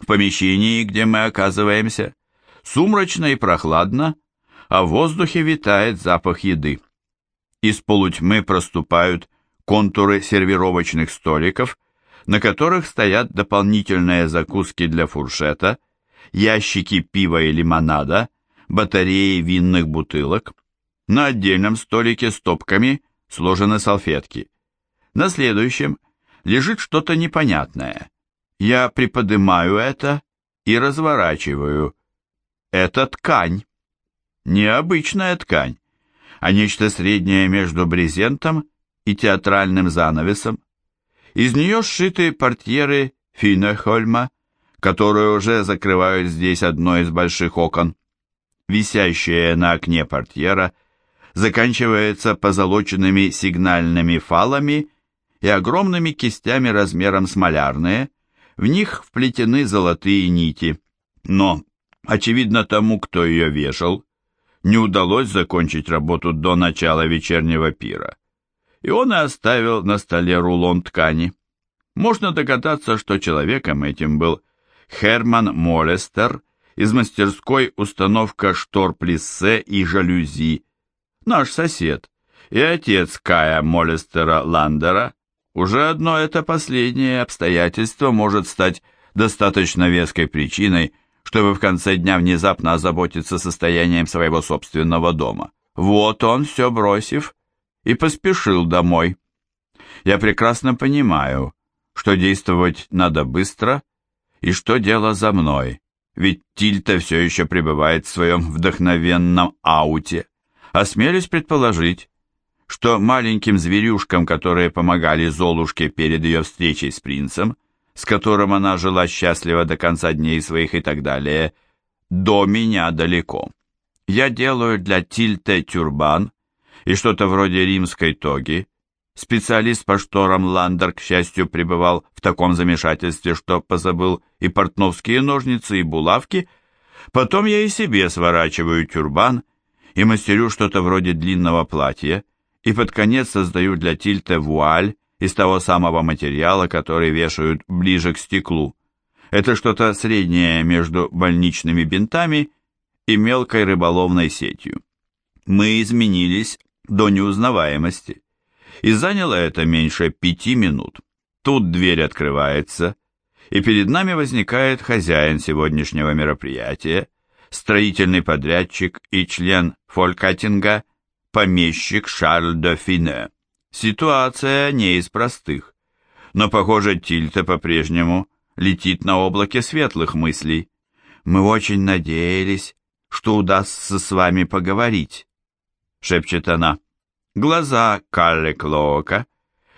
В помещении, где мы оказываемся, сумрачно и прохладно, а в воздухе витает запах еды. Из полутьмы проступают контуры сервировочных столиков, на которых стоят дополнительные закуски для фуршета, ящики пива и лимонада, батареи винных бутылок. На отдельном столике с топками сложены салфетки. На следующем лежит что-то непонятное. Я приподнимаю это и разворачиваю. Это ткань. Необычная ткань, а нечто среднее между брезентом и театральным занавесом. Из нее сшиты портьеры Финехольма, которые уже закрывают здесь одно из больших окон. Висящая на окне портьера заканчивается позолоченными сигнальными фалами и огромными кистями размером с малярные, в них вплетены золотые нити. Но, очевидно тому, кто ее вешал, не удалось закончить работу до начала вечернего пира и он и оставил на столе рулон ткани. Можно догадаться, что человеком этим был Херман Молестер из мастерской установка штор плиссе и жалюзи, наш сосед, и отец Кая Молестера Ландера. Уже одно это последнее обстоятельство может стать достаточно веской причиной, чтобы в конце дня внезапно озаботиться состоянием своего собственного дома. Вот он, все бросив, и поспешил домой. Я прекрасно понимаю, что действовать надо быстро и что дело за мной, ведь Тильта все еще пребывает в своем вдохновенном ауте. Осмелюсь предположить, что маленьким зверюшкам, которые помогали Золушке перед ее встречей с принцем, с которым она жила счастливо до конца дней своих и так далее, до меня далеко. Я делаю для Тильте тюрбан, и что-то вроде римской тоги. Специалист по шторам Ландер, к счастью, пребывал в таком замешательстве, что позабыл и портновские ножницы, и булавки. Потом я и себе сворачиваю тюрбан и мастерю что-то вроде длинного платья, и под конец создаю для тильта вуаль из того самого материала, который вешают ближе к стеклу. Это что-то среднее между больничными бинтами и мелкой рыболовной сетью. Мы изменились до неузнаваемости. И заняло это меньше пяти минут. Тут дверь открывается, и перед нами возникает хозяин сегодняшнего мероприятия, строительный подрядчик и член фолькатинга, помещик Шарль де Фине. Ситуация не из простых, но, похоже, Тильта по-прежнему летит на облаке светлых мыслей. Мы очень надеялись, что удастся с вами поговорить. — шепчет она. Глаза Калле Клоока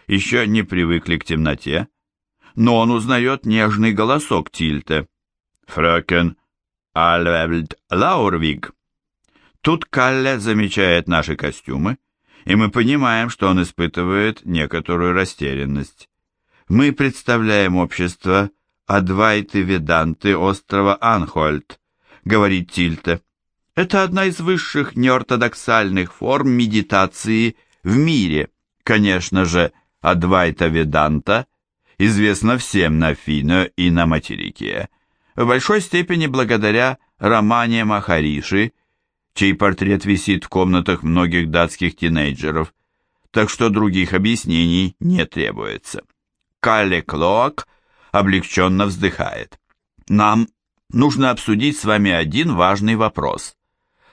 еще не привыкли к темноте, но он узнает нежный голосок Тильте. «Фрöken Альвельд Лаурвиг». Тут Калле замечает наши костюмы, и мы понимаем, что он испытывает некоторую растерянность. Мы представляем общество Адвайты Веданты острова Анхольд, говорит Тильте. Это одна из высших неортодоксальных форм медитации в мире. Конечно же, Адвайта Веданта известна всем на Фино и на материке, в большой степени благодаря романе Махариши, чей портрет висит в комнатах многих датских тинейджеров, так что других объяснений не требуется. Калле Клоак облегченно вздыхает. Нам нужно обсудить с вами один важный вопрос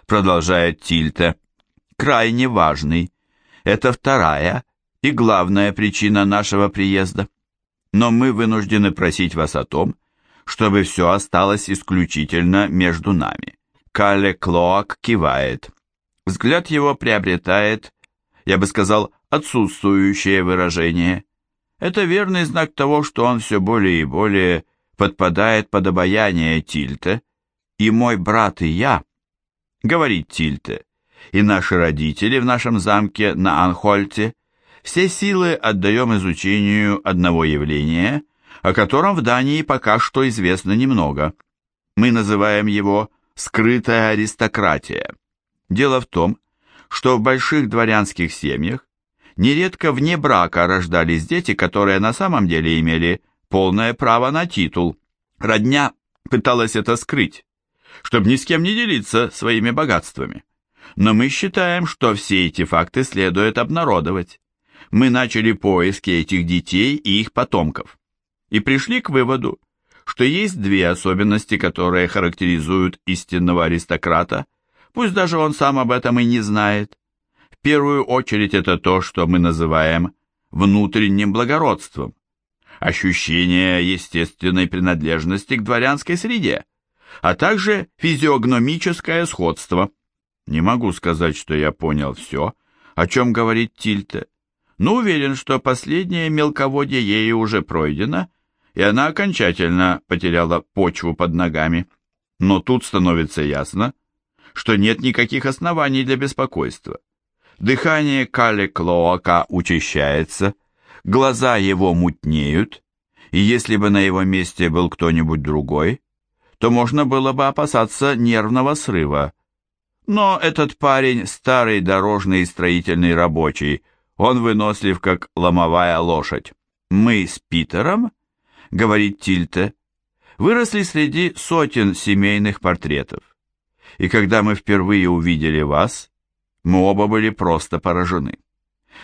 продолжает Тильте, крайне важный. Это вторая и главная причина нашего приезда. Но мы вынуждены просить вас о том, чтобы все осталось исключительно между нами. Кале Клоак кивает. Взгляд его приобретает, я бы сказал, отсутствующее выражение. Это верный знак того, что он все более и более подпадает под обаяние Тильте, и мой брат и я говорит Тильте, и наши родители в нашем замке на Анхольте, все силы отдаем изучению одного явления, о котором в Дании пока что известно немного. Мы называем его «скрытая аристократия». Дело в том, что в больших дворянских семьях нередко вне брака рождались дети, которые на самом деле имели полное право на титул. Родня пыталась это скрыть, чтобы ни с кем не делиться своими богатствами. Но мы считаем, что все эти факты следует обнародовать. Мы начали поиски этих детей и их потомков. И пришли к выводу, что есть две особенности, которые характеризуют истинного аристократа, пусть даже он сам об этом и не знает. В первую очередь это то, что мы называем внутренним благородством, ощущение естественной принадлежности к дворянской среде, а также физиогномическое сходство. Не могу сказать, что я понял все, о чем говорит Тильте, но уверен, что последнее мелководье ею уже пройдено, и она окончательно потеряла почву под ногами. Но тут становится ясно, что нет никаких оснований для беспокойства. Дыхание Кали Клоака учащается, глаза его мутнеют, и если бы на его месте был кто-нибудь другой, то можно было бы опасаться нервного срыва. Но этот парень старый дорожный и строительный рабочий, он вынослив, как ломовая лошадь. Мы с Питером, говорит Тильте, выросли среди сотен семейных портретов. И когда мы впервые увидели вас, мы оба были просто поражены.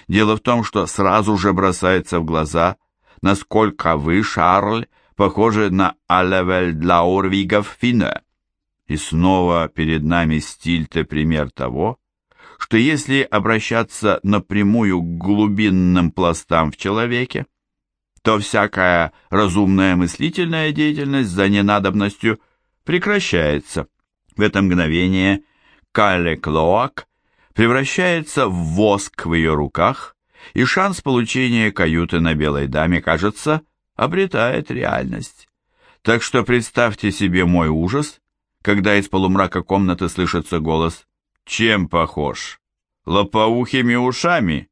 Дело в том, что сразу же бросается в глаза, насколько вы, Шарль, похожи на Алевель для Орвигов Фине. И снова перед нами стиль-то пример того, что если обращаться напрямую к глубинным пластам в человеке, то всякая разумная мыслительная деятельность за ненадобностью прекращается. В это мгновение Кале Клоак превращается в воск в ее руках, и шанс получения каюты на белой даме, кажется, обретает реальность. Так что представьте себе мой ужас, когда из полумрака комнаты слышится голос «Чем похож? Лопоухими ушами?»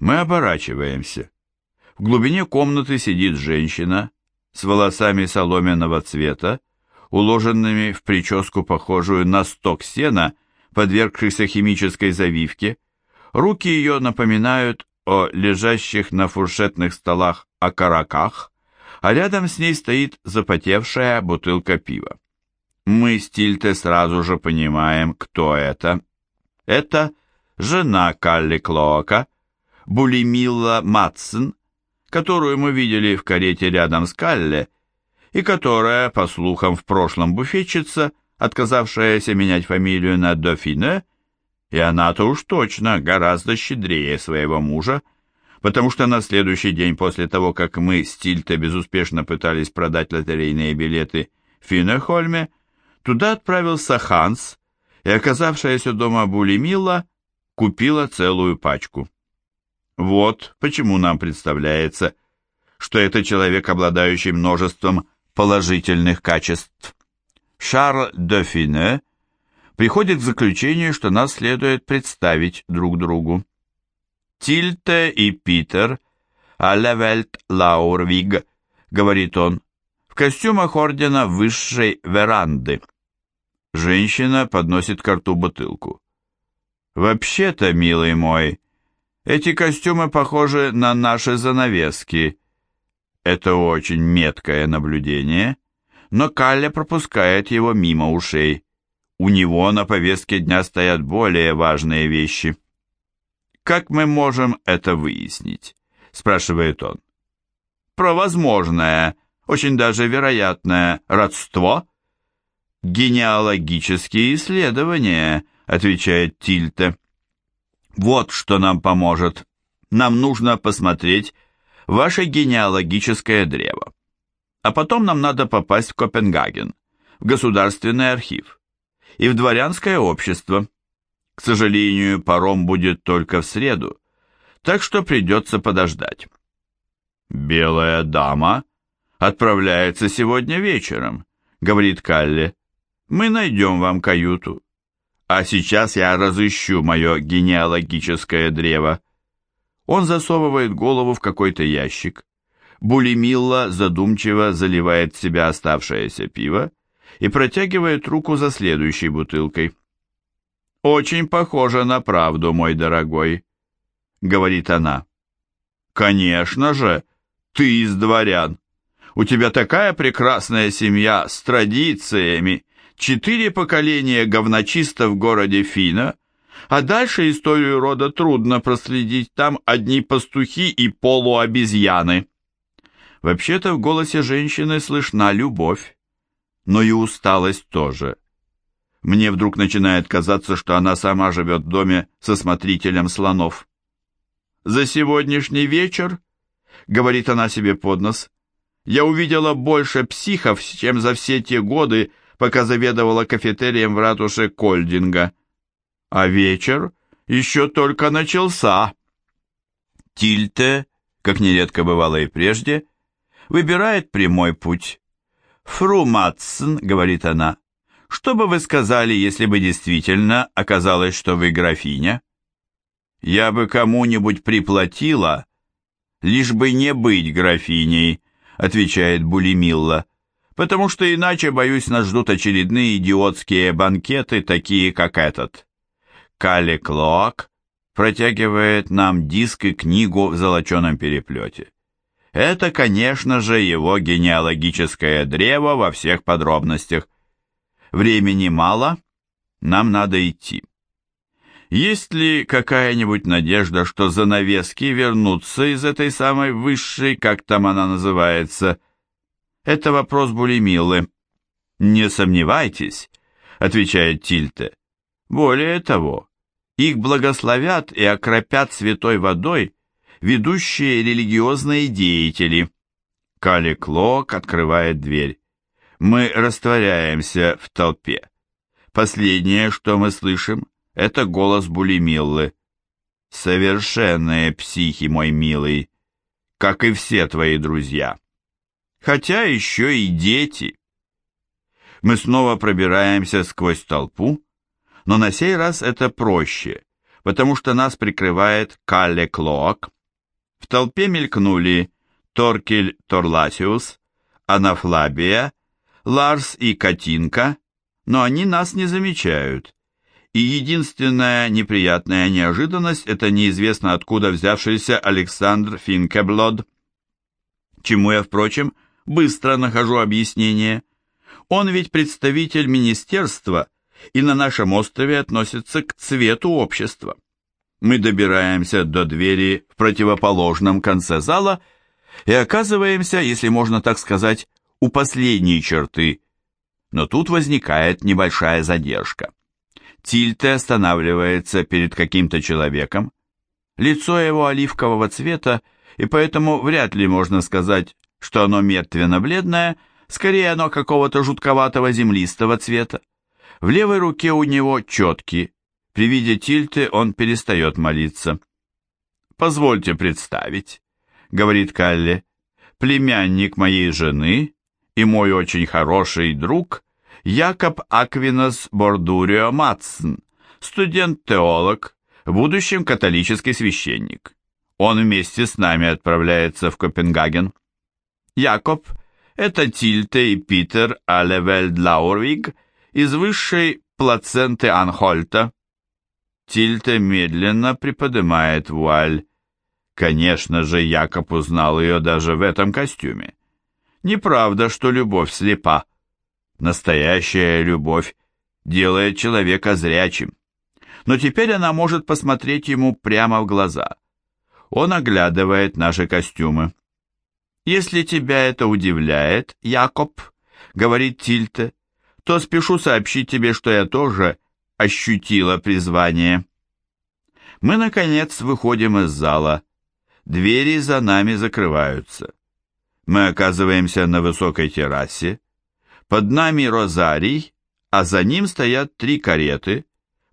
Мы оборачиваемся. В глубине комнаты сидит женщина с волосами соломенного цвета, уложенными в прическу, похожую на сток сена, подвергшихся химической завивке. Руки ее напоминают о лежащих на фуршетных столах окороках, а рядом с ней стоит запотевшая бутылка пива. Мы с Тильте сразу же понимаем, кто это. Это жена Калли Клоака, Булимилла Матсон, которую мы видели в карете рядом с Калле, и которая, по слухам, в прошлом буфетчица, отказавшаяся менять фамилию на Дофине, и она-то уж точно гораздо щедрее своего мужа, потому что на следующий день после того, как мы с Тильте безуспешно пытались продать лотерейные билеты в Финнехольме, туда отправился Ханс, и оказавшаяся дома Булимила купила целую пачку. Вот почему нам представляется, что это человек, обладающий множеством положительных качеств. Шарль Дофине приходит к заключению, что нас следует представить друг другу. Тильте и Питер, а Левельт Лаурвиг, говорит он, в костюмах ордена высшей веранды. Женщина подносит к рту бутылку. «Вообще-то, милый мой, эти костюмы похожи на наши занавески. Это очень меткое наблюдение, но Калля пропускает его мимо ушей. У него на повестке дня стоят более важные вещи. «Как мы можем это выяснить?» – спрашивает он. «Про возможное, очень даже вероятное родство?» «Генеалогические исследования», – отвечает Тильте. «Вот что нам поможет. Нам нужно посмотреть ваше генеалогическое древо. А потом нам надо попасть в Копенгаген, в Государственный архив и в дворянское общество. К сожалению, паром будет только в среду, так что придется подождать. «Белая дама отправляется сегодня вечером», — говорит Калли. «Мы найдем вам каюту. А сейчас я разыщу мое генеалогическое древо». Он засовывает голову в какой-то ящик. Булимилла задумчиво заливает в себя оставшееся пиво и протягивает руку за следующей бутылкой. «Очень похоже на правду, мой дорогой», — говорит она. «Конечно же, ты из дворян. У тебя такая прекрасная семья с традициями, четыре поколения говночиста в городе Фина, а дальше историю рода трудно проследить, там одни пастухи и полуобезьяны. Вообще-то в голосе женщины слышна любовь, но и усталость тоже. Мне вдруг начинает казаться, что она сама живет в доме со смотрителем слонов. «За сегодняшний вечер», — говорит она себе под нос, — «я увидела больше психов, чем за все те годы, пока заведовала кафетерием в ратуше Кольдинга. А вечер еще только начался». Тильте, как нередко бывало и прежде, выбирает прямой путь. «Фру Матсон», — говорит она, — «что бы вы сказали, если бы действительно оказалось, что вы графиня?» Я бы кому-нибудь приплатила, лишь бы не быть графиней, отвечает Булимилла, потому что иначе, боюсь, нас ждут очередные идиотские банкеты, такие как этот. Калли Клоак протягивает нам диск и книгу в золоченом переплете. Это, конечно же, его генеалогическое древо во всех подробностях. Времени мало, нам надо идти. Есть ли какая-нибудь надежда, что занавески вернутся из этой самой высшей, как там она называется? Это вопрос Булемилы. Не сомневайтесь, отвечает Тильте. Более того, их благословят и окропят святой водой ведущие религиозные деятели. Кали Клок открывает дверь. Мы растворяемся в толпе. Последнее, что мы слышим, это голос Булимиллы. Совершенные психи, мой милый, как и все твои друзья. Хотя еще и дети. Мы снова пробираемся сквозь толпу, но на сей раз это проще, потому что нас прикрывает Калле Клоак. В толпе мелькнули Торкель Торласиус, Анафлабия, Ларс и Катинка, но они нас не замечают и единственная неприятная неожиданность – это неизвестно откуда взявшийся Александр Финкеблод. Чему я, впрочем, быстро нахожу объяснение. Он ведь представитель министерства и на нашем острове относится к цвету общества. Мы добираемся до двери в противоположном конце зала и оказываемся, если можно так сказать, у последней черты. Но тут возникает небольшая задержка. Тильте останавливается перед каким-то человеком. Лицо его оливкового цвета, и поэтому вряд ли можно сказать, что оно мертвенно-бледное, скорее оно какого-то жутковатого землистого цвета. В левой руке у него четки. При виде Тильте он перестает молиться. «Позвольте представить», — говорит Калли, — «племянник моей жены и мой очень хороший друг Якоб Аквинос Бордурио Матсон, студент-теолог, в будущем католический священник. Он вместе с нами отправляется в Копенгаген. Якоб – это Тильте и Питер Алевельд Лаурвиг из высшей плаценты Анхольта. Тильте медленно приподнимает вуаль. Конечно же, Якоб узнал ее даже в этом костюме. Неправда, что любовь слепа. Настоящая любовь делает человека зрячим. Но теперь она может посмотреть ему прямо в глаза. Он оглядывает наши костюмы. «Если тебя это удивляет, Якоб», — говорит Тильте, «то спешу сообщить тебе, что я тоже ощутила призвание». Мы, наконец, выходим из зала. Двери за нами закрываются. Мы оказываемся на высокой террасе, под нами розарий, а за ним стоят три кареты,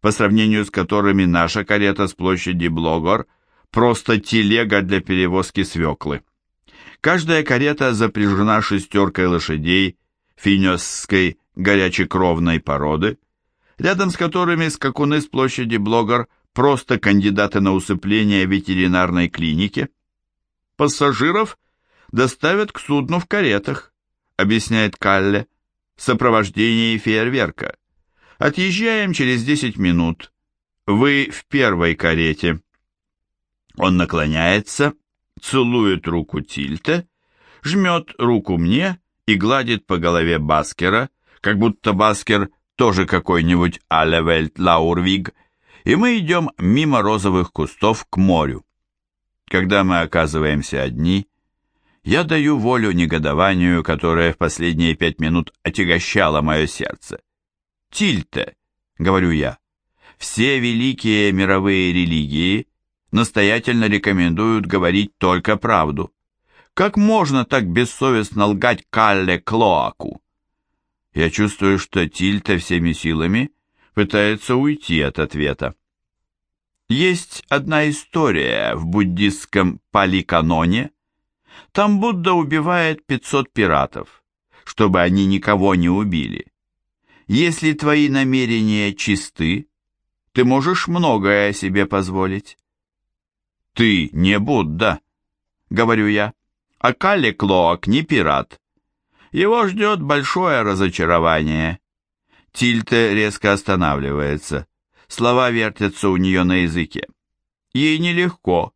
по сравнению с которыми наша карета с площади Блогор просто телега для перевозки свеклы. Каждая карета запряжена шестеркой лошадей финесской горячекровной породы, рядом с которыми скакуны с площади Блогор просто кандидаты на усыпление ветеринарной клиники. Пассажиров доставят к судну в каретах, объясняет Калле в сопровождении фейерверка. Отъезжаем через 10 минут. Вы в первой карете. Он наклоняется, целует руку Тильте, жмет руку мне и гладит по голове Баскера, как будто Баскер тоже какой-нибудь Алефельдт-Лаурвиг, и мы идем мимо розовых кустов к морю. Когда мы оказываемся одни, я даю волю негодованию, которое в последние пять минут отягощало мое сердце. «Тильте», — говорю я, — «все великие мировые религии настоятельно рекомендуют говорить только правду. Как можно так бессовестно лгать Калле Клоаку?» Я чувствую, что Тильте всеми силами пытается уйти от ответа. Есть одна история в буддистском Паликаноне. Там Будда убивает 500 пиратов, чтобы они никого не убили. Если твои намерения чисты, ты можешь многое себе позволить. Ты не Будда, говорю я, а Калли Клоак не пират. Его ждет большое разочарование. Тильте резко останавливается. Слова вертятся у нее на языке. Ей нелегко.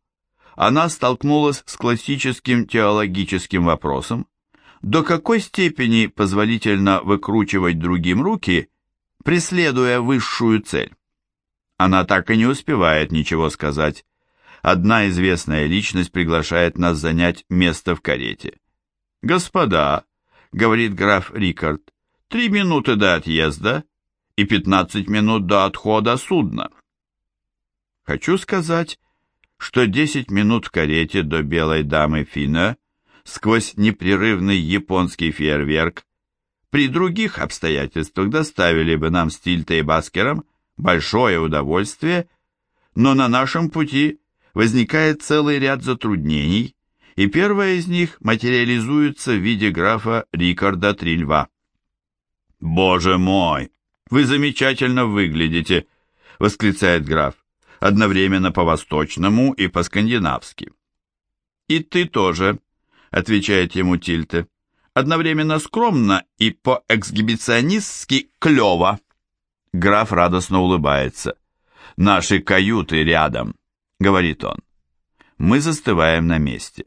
Она столкнулась с классическим теологическим вопросом, до какой степени позволительно выкручивать другим руки, преследуя высшую цель. Она так и не успевает ничего сказать. Одна известная личность приглашает нас занять место в карете. «Господа», — говорит граф Рикард, — «три минуты до отъезда и пятнадцать минут до отхода судна». Хочу сказать, что десять минут в карете до белой дамы Фина сквозь непрерывный японский фейерверк, при других обстоятельствах доставили бы нам с Тильтой и Баскером большое удовольствие, но на нашем пути возникает целый ряд затруднений, и первое из них материализуется в виде графа Рикарда Трильва. «Боже мой, вы замечательно выглядите!» — восклицает граф, одновременно по-восточному и по-скандинавски. «И ты тоже», отвечает ему Тильте. Одновременно скромно и по-эксгибиционистски клево. Граф радостно улыбается. «Наши каюты рядом», — говорит он. Мы застываем на месте.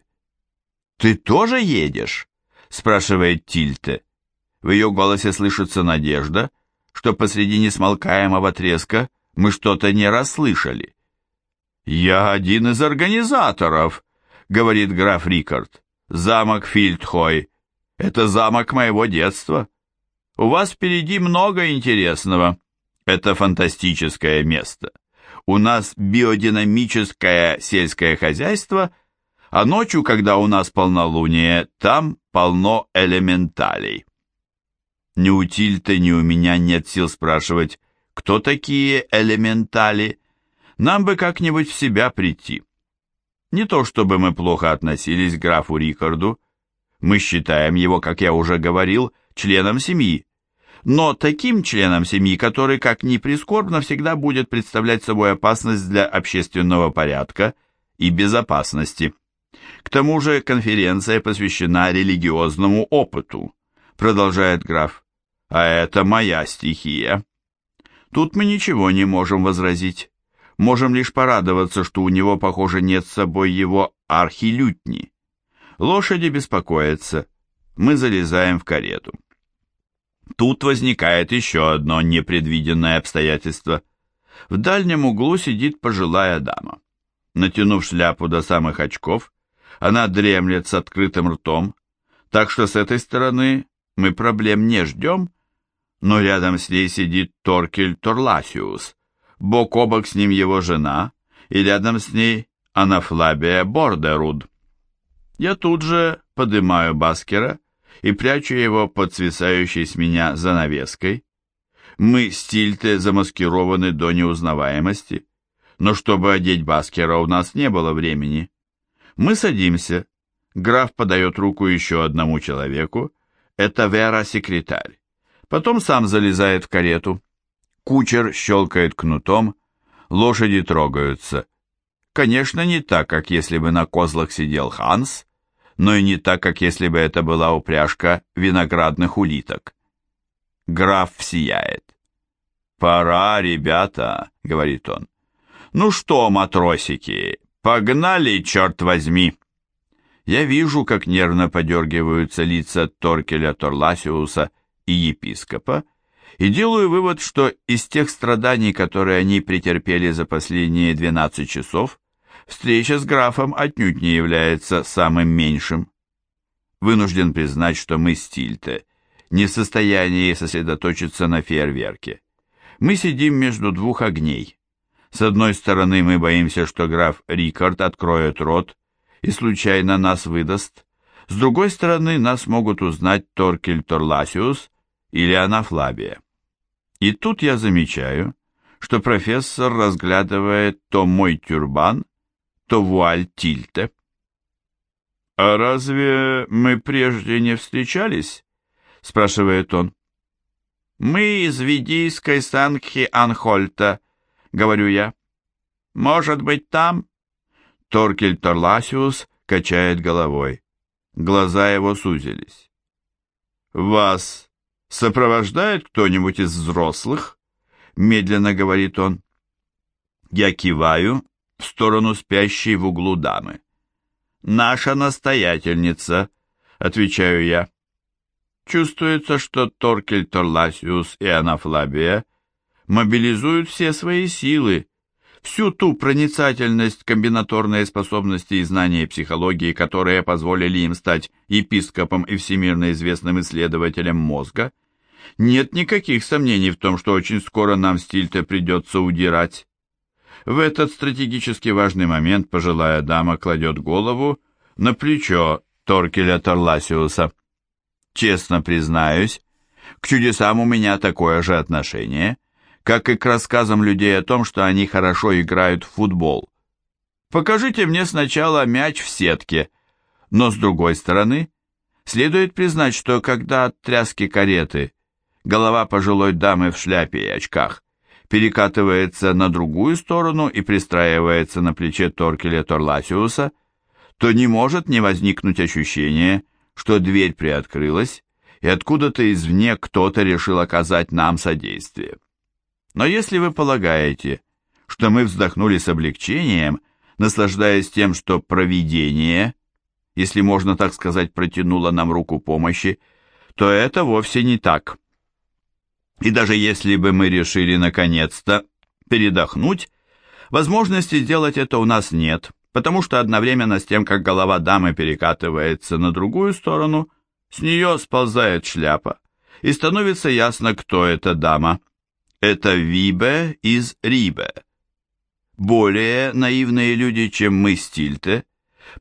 «Ты тоже едешь?» — спрашивает Тильте. В ее голосе слышится надежда, что посреди несмолкаемого треска мы что-то не расслышали. «Я один из организаторов», — говорит граф Рикард. Замок Фильдхой. Это замок моего детства. У вас впереди много интересного. Это фантастическое место. У нас биодинамическое сельское хозяйство, а ночью, когда у нас полнолуние, там полно элементалей. Ни у Тильты, ни у меня нет сил спрашивать, кто такие элементали. Нам бы как-нибудь в себя прийти. Не то чтобы мы плохо относились к графу Рикарду, мы считаем его, как я уже говорил, членом семьи, но таким членом семьи, который, как ни прискорбно, всегда будет представлять собой опасность для общественного порядка и безопасности. К тому же конференция посвящена религиозному опыту, продолжает граф, а это моя стихия. Тут мы ничего не можем возразить. Можем лишь порадоваться, что у него, похоже, нет с собой его архилютни. Лошади беспокоятся. Мы залезаем в карету. Тут возникает еще одно непредвиденное обстоятельство. В дальнем углу сидит пожилая дама. Натянув шляпу до самых очков, она дремлет с открытым ртом, так что с этой стороны мы проблем не ждем, но рядом с ней сидит Торкель Торласиус, бок о бок с ним его жена, и рядом с ней Анафлабия Бордеруд. Я тут же поднимаю Баскера и прячу его под свисающей с меня занавеской. Мы с замаскированы до неузнаваемости, но чтобы одеть Баскера у нас не было времени. Мы садимся. Граф подает руку еще одному человеку. Это Вера-секретарь. Потом сам залезает в карету. Кучер щелкает кнутом, лошади трогаются. Конечно, не так, как если бы на козлах сидел Ханс, но и не так, как если бы это была упряжка виноградных улиток. Граф сияет. «Пора, ребята», — говорит он. «Ну что, матросики, погнали, черт возьми!» Я вижу, как нервно подергиваются лица Торкеля Торласиуса и епископа, и делаю вывод, что из тех страданий, которые они претерпели за последние 12 часов, встреча с графом отнюдь не является самым меньшим. Вынужден признать, что мы с Тильте не в состоянии сосредоточиться на фейерверке. Мы сидим между двух огней. С одной стороны, мы боимся, что граф Рикард откроет рот и случайно нас выдаст. С другой стороны, нас могут узнать Торкель Торласиус или Анафлабия. И тут я замечаю, что профессор разглядывает то мой тюрбан, то вуаль Тильте. «А разве мы прежде не встречались?» — спрашивает он. «Мы из Ведийской Сангхи Анхольта», — говорю я. «Может быть, там?» Торкель Торласиус качает головой. Глаза его сузились. «Вас «Сопровождает кто-нибудь из взрослых?» Медленно говорит он. Я киваю в сторону спящей в углу дамы. «Наша настоятельница», — отвечаю я. Чувствуется, что Торкель Торласиус и Анафлабия мобилизуют все свои силы, всю ту проницательность, комбинаторные способности и знания психологии, которые позволили им стать епископом и всемирно известным исследователем мозга, нет никаких сомнений в том, что очень скоро нам стиль-то придется удирать. В этот стратегически важный момент пожилая дама кладет голову на плечо Торкеля Торласиуса. Честно признаюсь, к чудесам у меня такое же отношение – как и к рассказам людей о том, что они хорошо играют в футбол. Покажите мне сначала мяч в сетке, но с другой стороны, следует признать, что когда от тряски кареты голова пожилой дамы в шляпе и очках перекатывается на другую сторону и пристраивается на плече Торкеля Торласиуса, то не может не возникнуть ощущение, что дверь приоткрылась, и откуда-то извне кто-то решил оказать нам содействие. Но если вы полагаете, что мы вздохнули с облегчением, наслаждаясь тем, что провидение, если можно так сказать, протянуло нам руку помощи, то это вовсе не так. И даже если бы мы решили наконец-то передохнуть, возможности сделать это у нас нет, потому что одновременно с тем, как голова дамы перекатывается на другую сторону, с нее сползает шляпа, и становится ясно, кто эта дама. Это Вибе из Рибе. Более наивные люди, чем мы с Тильте,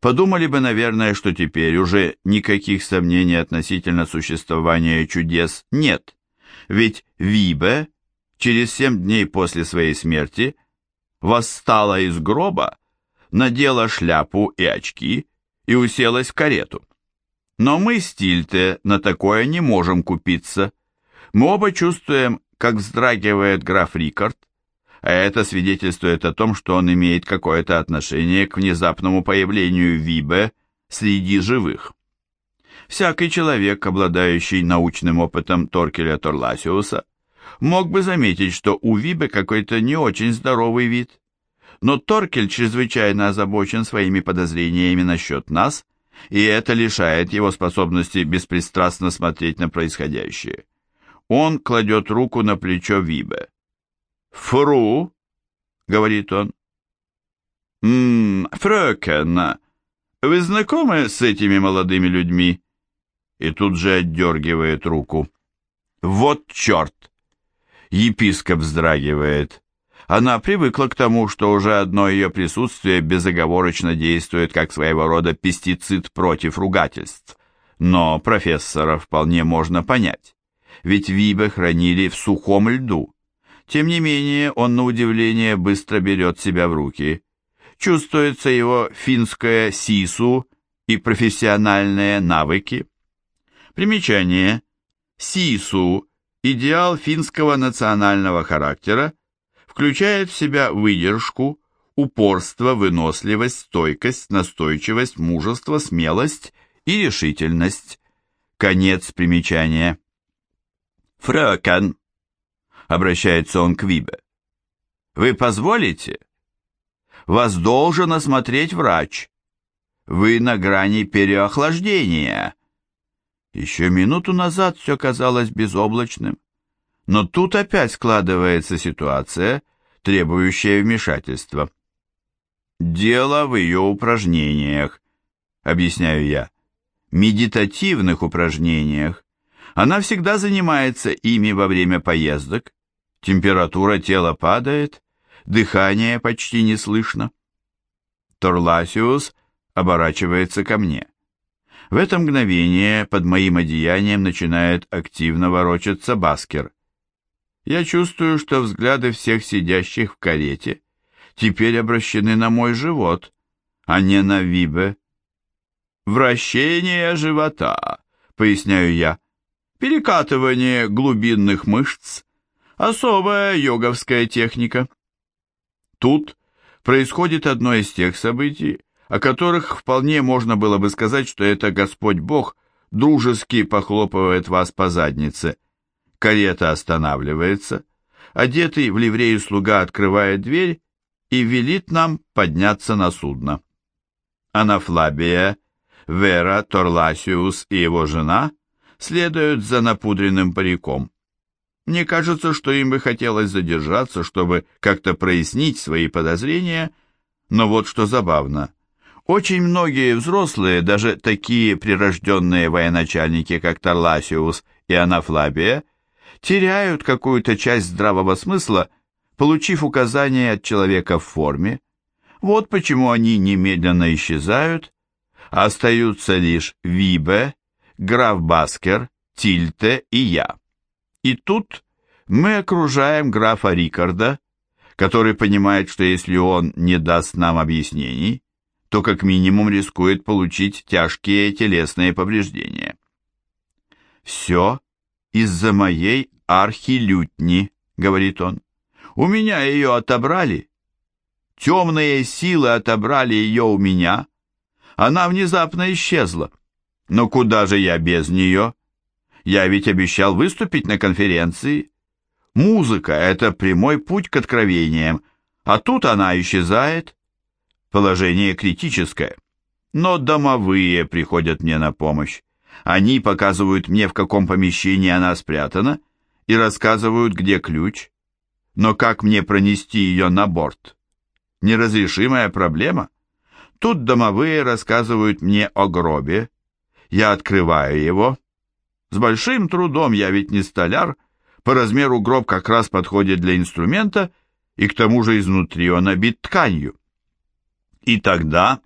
подумали бы, наверное, что теперь уже никаких сомнений относительно существования чудес нет, ведь Вибе через семь дней после своей смерти восстала из гроба, надела шляпу и очки и уселась в карету. Но мы с на такое не можем купиться. Мы оба чувствуем как вздрагивает граф Рикард, а это свидетельствует о том, что он имеет какое-то отношение к внезапному появлению Вибе среди живых. Всякий человек, обладающий научным опытом Торкеля Торласиуса, мог бы заметить, что у Вибе какой-то не очень здоровый вид. Но Торкель чрезвычайно озабочен своими подозрениями насчет нас, и это лишает его способности беспристрастно смотреть на происходящее. Он кладет руку на плечо Вибе. «Фру», — говорит он. «Ммм, фрöken, вы знакомы с этими молодыми людьми?» И тут же отдергивает руку. «Вот черт!» Епископ вздрагивает. Она привыкла к тому, что уже одно ее присутствие безоговорочно действует как своего рода пестицид против ругательств. Но профессора вполне можно понять ведь Вибе хранили в сухом льду. Тем не менее, он на удивление быстро берет себя в руки. Чувствуется его финское сису и профессиональные навыки. Примечание. Сису – идеал финского национального характера, включает в себя выдержку, упорство, выносливость, стойкость, настойчивость, мужество, смелость и решительность. Конец примечания. «Фрöкен», — обращается он к Вибе, — «вы позволите? Вас должен осмотреть врач. вы на грани переохлаждения. Еще минуту назад все казалось безоблачным, но тут опять складывается ситуация, требующая вмешательства. Дело в ее упражнениях, объясняю я, медитативных упражнениях. Она всегда занимается ими во время поездок. Температура тела падает, дыхание почти не слышно. Торласиус оборачивается ко мне. В это мгновение под моим одеянием начинает активно ворочаться Баскер. Я чувствую, что взгляды всех сидящих в карете теперь обращены на мой живот, а не на Вибе. «Вращение живота», — поясняю я, — «перекатывание глубинных мышц, особая йоговская техника». Тут происходит одно из тех событий, о которых вполне можно было бы сказать, что это Господь Бог дружески похлопывает вас по заднице. Карета останавливается, одетый в ливрею слуга открывает дверь и велит нам подняться на судно. Анафлабия, Вера, Торласиус и его жена следуют за напудренным париком. Мне кажется, что им бы хотелось задержаться, чтобы как-то прояснить свои подозрения, но вот что забавно. Очень многие взрослые, даже такие прирожденные военачальники, как Торласиус и Анафлабия, теряют какую-то часть здравого смысла, получив указание от человека в форме. Вот почему они немедленно исчезают, а остаются лишь Вибе, граф Баскер, Тильте и я. И тут мы окружаем графа Рикарда, который понимает, что если он не даст нам объяснений, то как минимум рискует получить тяжкие телесные повреждения. «Все из-за моей архилютни», — говорит он. «У меня ее отобрали. Темные силы отобрали ее у меня. Она внезапно исчезла. Но куда же я без нее? Я ведь обещал выступить на конференции. Музыка — это прямой путь к откровениям, а тут она исчезает. Положение критическое. Но домовые приходят мне на помощь. Они показывают мне, в каком помещении она спрятана, и рассказывают, где ключ. Но как мне пронести ее на борт? Неразрешимая проблема. Тут домовые рассказывают мне о гробе. Я открываю его. С большим трудом, я ведь не столяр, по размеру гроб как раз подходит для инструмента, и к тому же изнутри он обит тканью. И тогда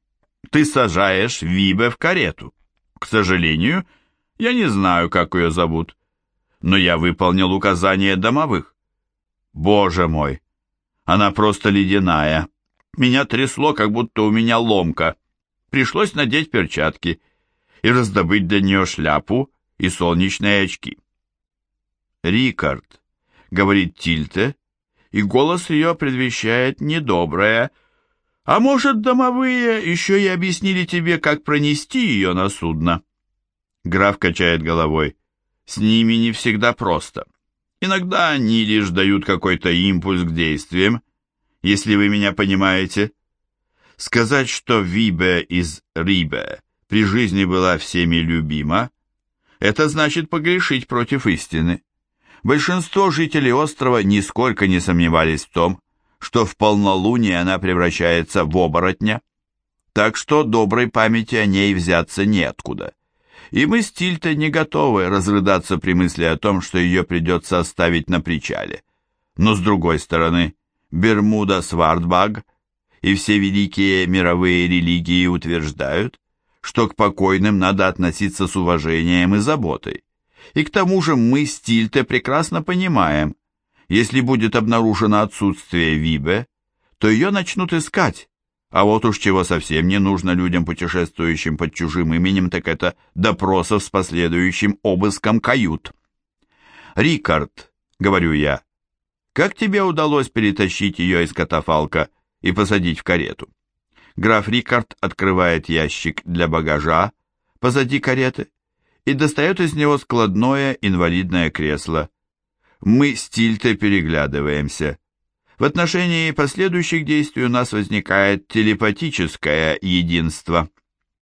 ты сажаешь Вибе в карету. К сожалению, я не знаю, как ее зовут, но я выполнил указание домовых. Боже мой, она просто ледяная. Меня трясло, как будто у меня ломка. Пришлось надеть перчатки и раздобыть для нее шляпу и солнечные очки. «Рикард», — говорит Тильте, и голос ее предвещает недоброе — а может, домовые еще и объяснили тебе, как пронести ее на судно?» Граф качает головой. «С ними не всегда просто. Иногда они лишь дают какой-то импульс к действиям, если вы меня понимаете. Сказать, что Вибе из Рибе при жизни была всеми любима, это значит погрешить против истины. Большинство жителей острова нисколько не сомневались в том, что в полнолуние она превращается в оборотня. Так что доброй памяти о ней взяться неоткуда. И мы с Тильтой не готовы разрыдаться при мысли о том, что ее придется оставить на причале. Но с другой стороны, Бермуда Свардбаг и все великие мировые религии утверждают, что к покойным надо относиться с уважением и заботой. И к тому же мы с Тильте прекрасно понимаем, если будет обнаружено отсутствие Вибе, то ее начнут искать, а вот уж чего совсем не нужно людям, путешествующим под чужим именем, так это допросов с последующим обыском кают. «Рикард», — говорю я, — «как тебе удалось перетащить ее из катафалка и посадить в карету?» Граф Рикард открывает ящик для багажа позади кареты и достает из него складное инвалидное кресло, мы с Тильте переглядываемся. В отношении последующих действий у нас возникает телепатическое единство –